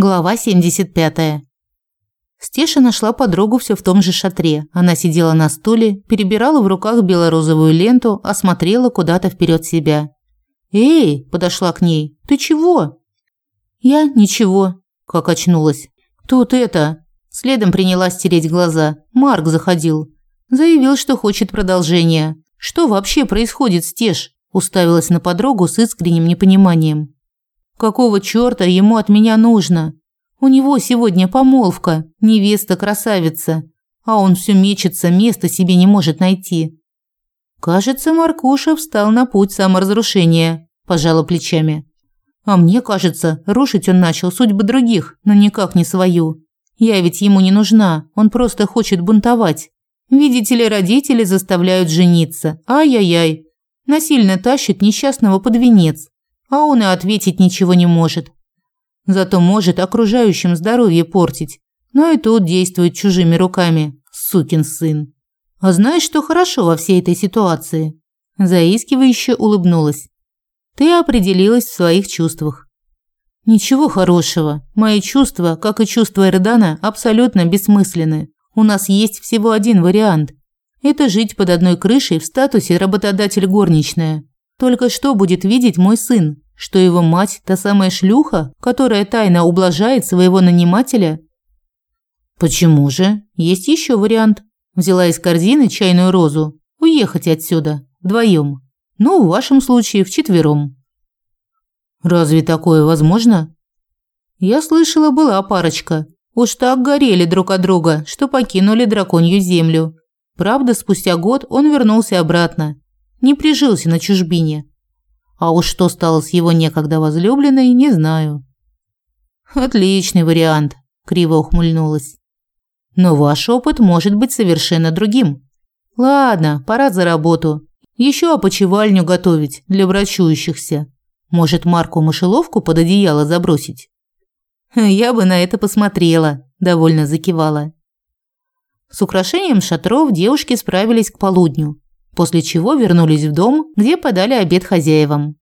Глава 75. Стеша нашла подругу все в том же шатре. Она сидела на стуле, перебирала в руках бело-розовую ленту, осмотрела куда-то вперед себя. «Эй!» – подошла к ней. «Ты чего?» «Я ничего», – как очнулась. «Тут это...» Следом принялась стереть глаза. Марк заходил. Заявил, что хочет продолжения. «Что вообще происходит, Стеш?» Уставилась на подругу с искренним непониманием. Какого чёрта ему от меня нужно? У него сегодня помолвка, невеста-красавица, а он всё мечется, места себе не может найти. Кажется, Маркуша встал на путь саморазрушения, пожала плечами. А мне кажется, рушить он начал судьбы других, но никак не свою. Я ведь ему не нужна, он просто хочет бунтовать. Видите ли, родители заставляют жениться. Ай-яй-яй. Насильно тащат несчастного под венец а он и ответить ничего не может. Зато может окружающим здоровье портить, но и тут действует чужими руками, сукин сын. А знаешь, что хорошо во всей этой ситуации? Заискивающе улыбнулась. Ты определилась в своих чувствах. Ничего хорошего. Мои чувства, как и чувства Эрдана, абсолютно бессмысленны. У нас есть всего один вариант. Это жить под одной крышей в статусе работодатель горничная. Только что будет видеть мой сын, что его мать та самая шлюха, которая тайно ублажает своего нанимателя? Почему же? Есть еще вариант. Взяла из корзины чайную розу. Уехать отсюда вдвоем. Ну, в вашем случае вчетвером. Разве такое возможно? Я слышала, была парочка. Уж так горели друг от друга, что покинули драконью землю. Правда, спустя год он вернулся обратно не прижился на чужбине. А уж что стало с его некогда возлюбленной, не знаю. Отличный вариант, криво ухмыльнулась. Но ваш опыт может быть совершенно другим. Ладно, пора за работу. Еще опочивальню готовить для врачующихся. Может, Марку мышеловку под одеяло забросить? Я бы на это посмотрела, довольно закивала. С украшением шатров девушки справились к полудню после чего вернулись в дом, где подали обед хозяевам.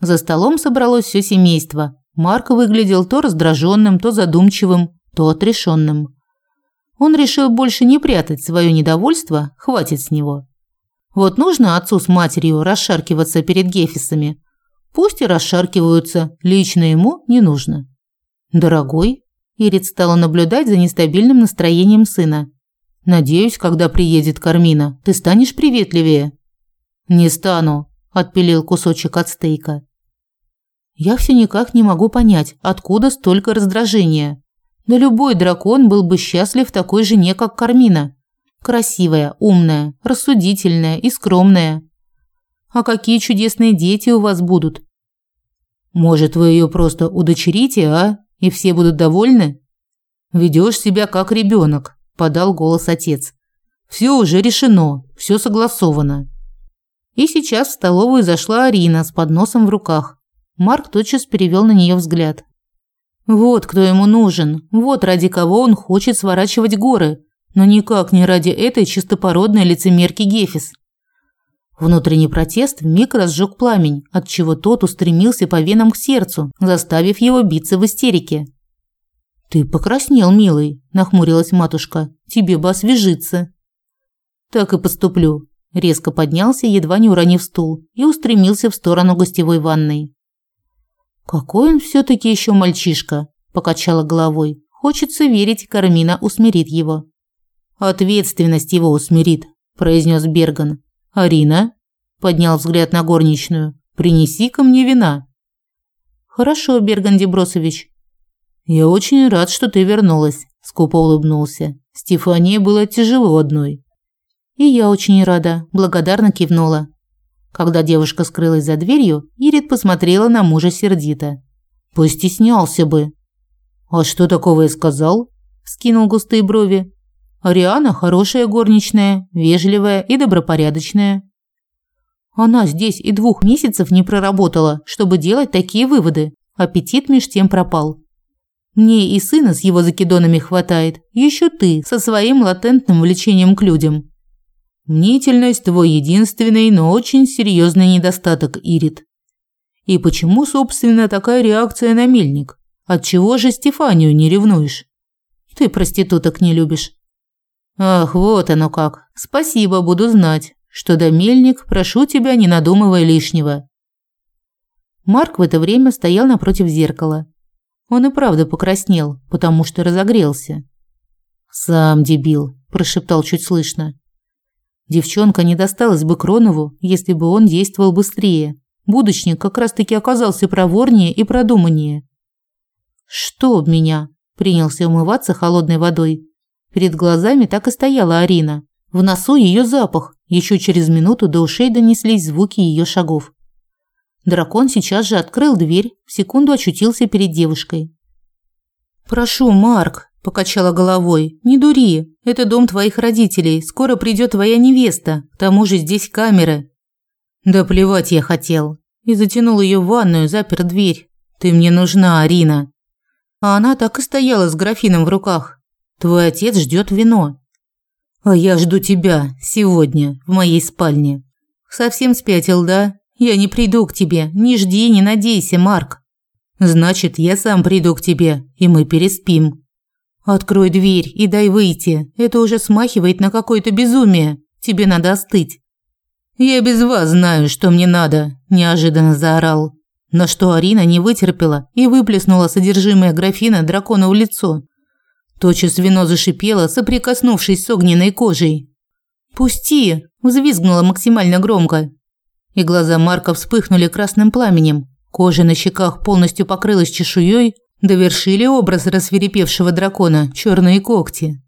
За столом собралось все семейство. Марк выглядел то раздраженным, то задумчивым, то отрешенным. Он решил больше не прятать свое недовольство, хватит с него. Вот нужно отцу с матерью расшаркиваться перед гефисами. Пусть и расшаркиваются, лично ему не нужно. Дорогой, Ирит стала наблюдать за нестабильным настроением сына. Надеюсь, когда приедет Кармина, ты станешь приветливее. Не стану, отпилил кусочек от стейка. Я все никак не могу понять, откуда столько раздражения. Да любой дракон был бы счастлив в такой жене, как Кармина. Красивая, умная, рассудительная и скромная. А какие чудесные дети у вас будут? Может, вы ее просто удочерите, а? И все будут довольны? Ведешь себя как ребенок подал голос отец. Все уже решено, все согласовано. И сейчас в столовую зашла Арина с подносом в руках. Марк тотчас перевел на нее взгляд. Вот кто ему нужен, вот ради кого он хочет сворачивать горы, но никак не ради этой чистопородной лицемерки Гефис. Внутренний протест вмиг разжег пламень, отчего тот устремился по венам к сердцу, заставив его биться в истерике. «Ты покраснел, милый», – нахмурилась матушка. «Тебе бы освежиться». «Так и поступлю». Резко поднялся, едва не уронив стул, и устремился в сторону гостевой ванной. «Какой он все таки еще мальчишка», – покачала головой. «Хочется верить, Кармина усмирит его». «Ответственность его усмирит», – произнес Берган. «Арина?» – поднял взгляд на горничную. «Принеси ко мне вина». «Хорошо, Берган Дебросович», «Я очень рад, что ты вернулась», – скупо улыбнулся. Стефании было тяжело одной. «И я очень рада», – благодарно кивнула. Когда девушка скрылась за дверью, Ирит посмотрела на мужа сердито. «Постеснялся бы». «А что такого я сказал?» – скинул густые брови. «Ариана хорошая горничная, вежливая и добропорядочная». Она здесь и двух месяцев не проработала, чтобы делать такие выводы. Аппетит меж тем пропал. Мне и сына с его закидонами хватает. Еще ты со своим латентным влечением к людям. Мнительность твой единственный, но очень серьезный недостаток, Ирит. И почему, собственно, такая реакция на мельник? Отчего же Стефанию не ревнуешь? Ты проституток не любишь. Ах, вот оно как. Спасибо, буду знать, что до мельник, прошу тебя, не надумывай лишнего. Марк в это время стоял напротив зеркала. Он и правда покраснел, потому что разогрелся. Сам дебил, прошептал чуть слышно. Девчонка не досталась бы Кронову, если бы он действовал быстрее. Будочник как раз-таки оказался проворнее и продуманнее. «Что об меня?» – принялся умываться холодной водой. Перед глазами так и стояла Арина. В носу ее запах. Еще через минуту до ушей донеслись звуки ее шагов. Дракон сейчас же открыл дверь, в секунду очутился перед девушкой. «Прошу, Марк», – покачала головой, – «не дури. Это дом твоих родителей. Скоро придет твоя невеста. К тому же здесь камеры». «Да плевать я хотел». И затянул ее в ванную, запер дверь. «Ты мне нужна, Арина». А она так и стояла с графином в руках. «Твой отец ждет вино». «А я жду тебя сегодня в моей спальне». «Совсем спятил, да? Я не приду к тебе. Не жди, не надейся, Марк». «Значит, я сам приду к тебе, и мы переспим». «Открой дверь и дай выйти. Это уже смахивает на какое-то безумие. Тебе надо остыть». «Я без вас знаю, что мне надо», – неожиданно заорал. На что Арина не вытерпела и выплеснула содержимое графина дракону в лицо. Тотчас вино зашипело, соприкоснувшись с огненной кожей. «Пусти!» – взвизгнула максимально громко. И глаза Марка вспыхнули красным пламенем. Кожа на щеках полностью покрылась чешуей, довершили образ рассверепевшего дракона черные когти.